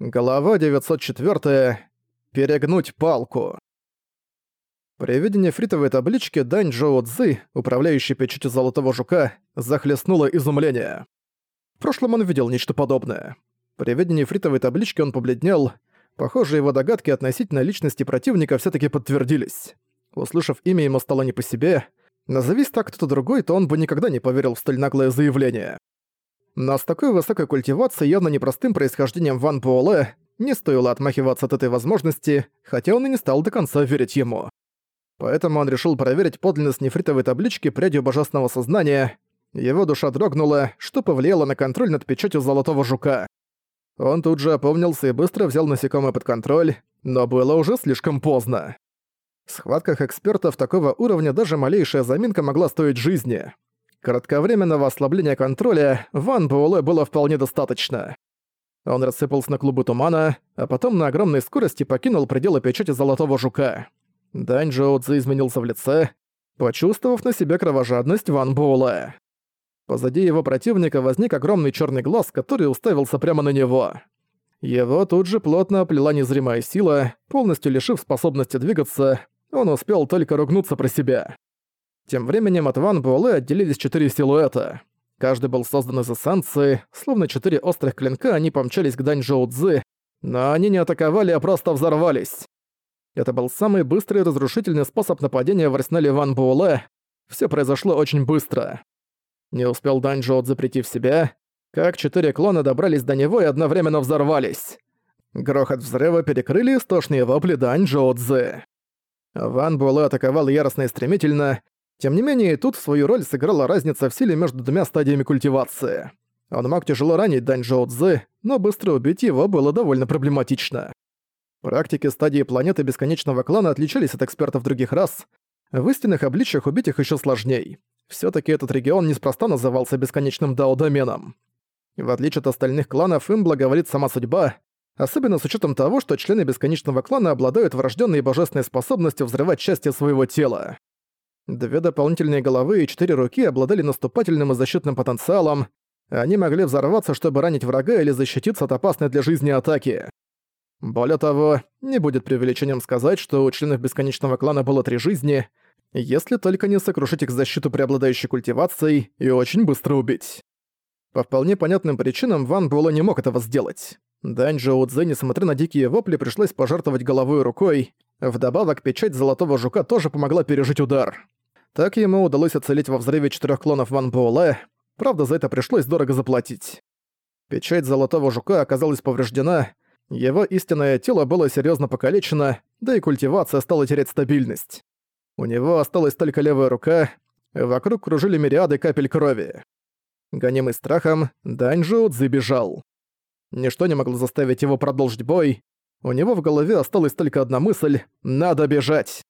Глава 904. Перегнуть палку. При виде нефритовой таблички Дань Джоу Цзы, управляющий печатью Золотого Жука, захлестнуло изумление. В прошлом он видел нечто подобное. При виде нефритовой таблички он побледнел. Похоже, его догадки относительно личности противника все таки подтвердились. Услышав имя, ему стало не по себе. Назовись так кто-то другой, то он бы никогда не поверил в столь наглое заявление. Но с такой высокой культивацией, явно непростым происхождением Ван Буэлэ, не стоило отмахиваться от этой возможности, хотя он и не стал до конца верить ему. Поэтому он решил проверить подлинность нефритовой таблички прядью божественного сознания. Его душа дрогнула, что повлияло на контроль над печатью Золотого Жука. Он тут же опомнился и быстро взял насекомое под контроль, но было уже слишком поздно. В схватках экспертов такого уровня даже малейшая заминка могла стоить жизни. Кратковременного ослабления контроля Ван Буэлэ было вполне достаточно. Он рассыпался на клубы тумана, а потом на огромной скорости покинул пределы печати Золотого Жука. Дань Джоу изменился в лице, почувствовав на себе кровожадность Ван Буэлэ. Позади его противника возник огромный черный глаз, который уставился прямо на него. Его тут же плотно оплела незримая сила, полностью лишив способности двигаться, он успел только ругнуться про себя. Тем временем от Ван Буэлэ отделились четыре силуэта. Каждый был создан из эссенции, словно четыре острых клинка они помчались к Дань Джоу Цзы, но они не атаковали, а просто взорвались. Это был самый быстрый и разрушительный способ нападения в арсенале Ван Буэлэ. Всё произошло очень быстро. Не успел Дань Джоу Цзы прийти в себя, как четыре клона добрались до него и одновременно взорвались. Грохот взрыва перекрыли истошные вопли Дань Джоу Цзы. Ван Буэлэ атаковал яростно и стремительно, тем не менее, тут свою роль сыграла разница в силе между двумя стадиями культивации. Он мог тяжело ранить Дань Джоу Цзы, но быстро убить его было довольно проблематично. Практики стадии планеты Бесконечного Клана отличались от экспертов других рас. В истинных обличиях убить их еще сложней. все таки этот регион неспроста назывался Бесконечным Дао-доменом. В отличие от остальных кланов, им благоволит сама судьба, особенно с учетом того, что члены Бесконечного Клана обладают врожденной божественной способностью взрывать части своего тела. Две дополнительные головы и четыре руки обладали наступательным и защитным потенциалом. Они могли взорваться, чтобы ранить врага или защититься от опасной для жизни атаки. Более того, не будет преувеличением сказать, что у членов Бесконечного Клана было три жизни, если только не сокрушить их защиту преобладающей культивацией и очень быстро убить. По вполне понятным причинам Ван Буэлэ не мог этого сделать. Дань Джоу Цзэ, несмотря на дикие вопли, пришлось пожертвовать головой и рукой. Вдобавок, печать Золотого Жука тоже помогла пережить удар. Так ему удалось оцелить во взрыве четырех клонов Ван Буэлэ, правда за это пришлось дорого заплатить. Печать Золотого Жука оказалась повреждена, его истинное тело было серьезно покалечено, да и культивация стала терять стабильность. У него осталась только левая рука, вокруг кружили мириады капель крови. Гонимый страхом, Даньжу забежал. Ничто не могло заставить его продолжить бой. У него в голове осталась только одна мысль — надо бежать.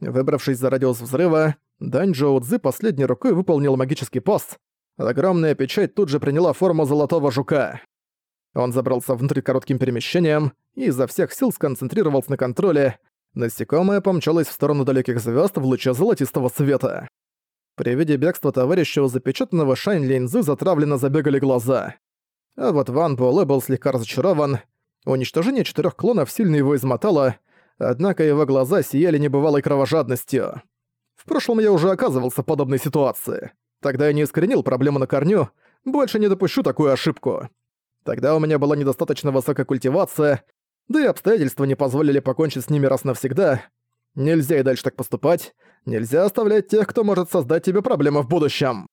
Выбравшись за радиус взрыва, Дань Джоу Цзы последней рукой выполнил магический пост. Огромная печать тут же приняла форму золотого жука. Он забрался внутрь коротким перемещением и изо всех сил сконцентрировался на контроле. Насекомое помчалось в сторону далеких звезд в луче золотистого света. При виде бегства товарища у запечатанного Шань Линзы затравленно забегали глаза. А вот Ван Буэлэ был слегка разочарован. Уничтожение четырех клонов сильно его измотало, однако его глаза сияли небывалой кровожадностью. В прошлом я уже оказывался в подобной ситуации. Тогда я не искоренил проблему на корню, больше не допущу такую ошибку. Тогда у меня была недостаточно высокая культивация, да и обстоятельства не позволили покончить с ними раз навсегда. Нельзя и дальше так поступать. Нельзя оставлять тех, кто может создать тебе проблемы в будущем.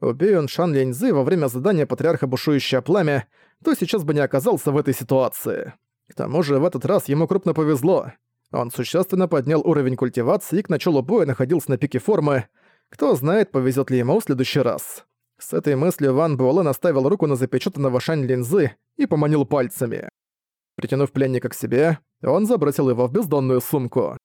Убей он Шан Линьзы во время задания Патриарха Бушующее Пламя, то сейчас бы не оказался в этой ситуации. К тому же в этот раз ему крупно повезло. Он существенно поднял уровень культивации и к началу боя находился на пике формы. Кто знает, повезет ли ему в следующий раз. С этой мыслью Ван Буэлэ наставил руку на запечатанного Шань Линзы и поманил пальцами. Притянув пленника к себе, он забросил его в бездонную сумку.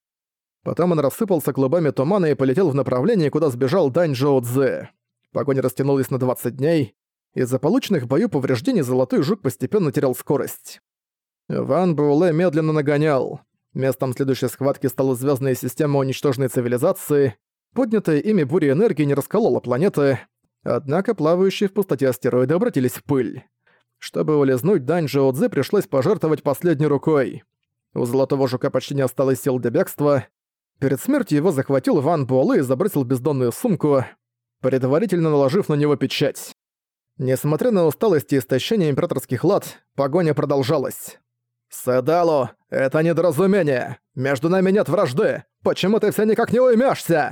Потом он рассыпался клубами тумана и полетел в направлении, куда сбежал Дань Джоу Цзэ. Погоня растянулась на 20 дней. Из-за полученных в бою повреждений Золотой Жук постепенно терял скорость. Ван Буэлэ медленно нагонял. Местом следующей схватки стала звездная система уничтоженной цивилизации. Поднятая ими буря энергии не расколола планеты, однако плавающие в пустоте астероиды обратились в пыль. Чтобы улизнуть, Дань Джоудзе пришлось пожертвовать последней рукой. У Золотого Жука почти не осталось сил для бегства. Перед смертью его захватил Ван Буэлэ и забросил бездонную сумку, предварительно наложив на него печать. Несмотря на усталость и истощение императорских лад, погоня продолжалась. «Седало, это недоразумение! Между нами нет вражды! Почему ты все никак не уймешься?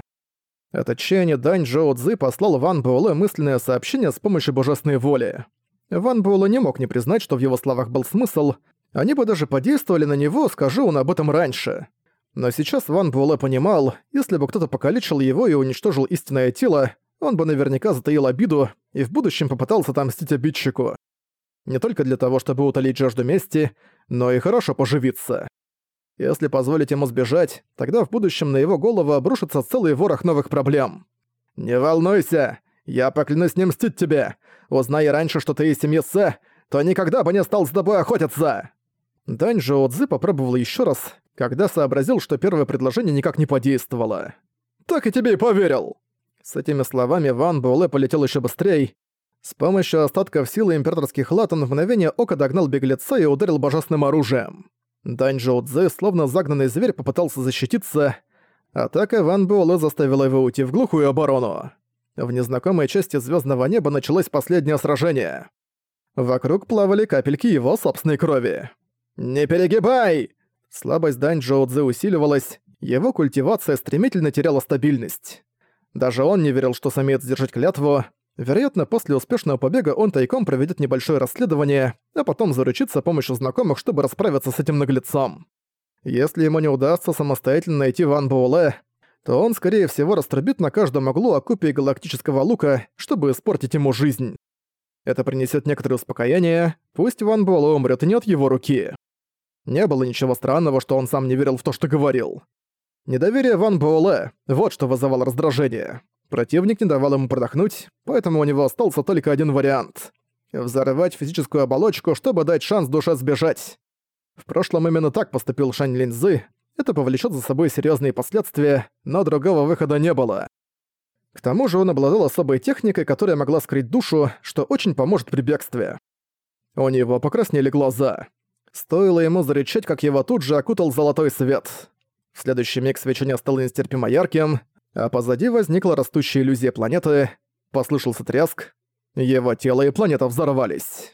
От отчаяния Дань Джоу Цзы послал Ван Буэлэ мысленное сообщение с помощью божественной воли. Ван Буэлэ не мог не признать, что в его словах был смысл, они бы даже подействовали на него, скажи он об этом раньше. Но сейчас Ван Буэлэ понимал, если бы кто-то покалечил его и уничтожил истинное тело, он бы наверняка затаил обиду и в будущем попытался отомстить обидчику. Не только для того, чтобы утолить жажду мести, но и хорошо поживиться. Если позволить ему сбежать, тогда в будущем на его голову обрушится целый ворох новых проблем. «Не волнуйся, я поклянусь не мстить тебе. Узнай раньше, что ты из семьи Сэ, то никогда бы не стал с тобой охотиться!» Дань Жоу Цзы попробовал еще раз, когда сообразил, что первое предложение никак не подействовало. «Так и тебе и поверил!» С этими словами Ван Буэлэ полетел еще быстрее. С помощью остатков силы императорских лат он в мгновение ока догнал беглеца и ударил божественным оружием. Дань Цзэ, словно загнанный зверь, попытался защититься. Атака Ван Буэлэ заставила его уйти в глухую оборону. В незнакомой части звездного неба началось последнее сражение. Вокруг плавали капельки его собственной крови. «Не перегибай!» Слабость Дань Цзэ усиливалась, его культивация стремительно теряла стабильность. Даже он не верил, что сумеет сдержать клятву, Вероятно, после успешного побега он тайком проведет небольшое расследование, а потом заручится помощью знакомых, чтобы расправиться с этим наглецом. Если ему не удастся самостоятельно найти Ван Буэлэ, то он, скорее всего, раструбит на каждом углу о купе галактического лука, чтобы испортить ему жизнь. Это принесет некоторое успокоение, пусть Ван Буэлэ умрет и не от его руки. Не было ничего странного, что он сам не верил в то, что говорил. Недоверие Ван Буэлэ — вот что вызывало раздражение. Противник не давал ему продохнуть, поэтому у него остался только один вариант — взорвать физическую оболочку, чтобы дать шанс душе сбежать. В прошлом именно так поступил Шань Линзы, это повлечет за собой серьезные последствия, но другого выхода не было. К тому же он обладал особой техникой, которая могла скрыть душу, что очень поможет при бегстве. У него покраснели глаза. Стоило ему зарычать, как его тут же окутал золотой свет. В следующий миг свечение стало нестерпимо ярким, а позади возникла растущая иллюзия планеты, послышался тряск, его тело и планета взорвались.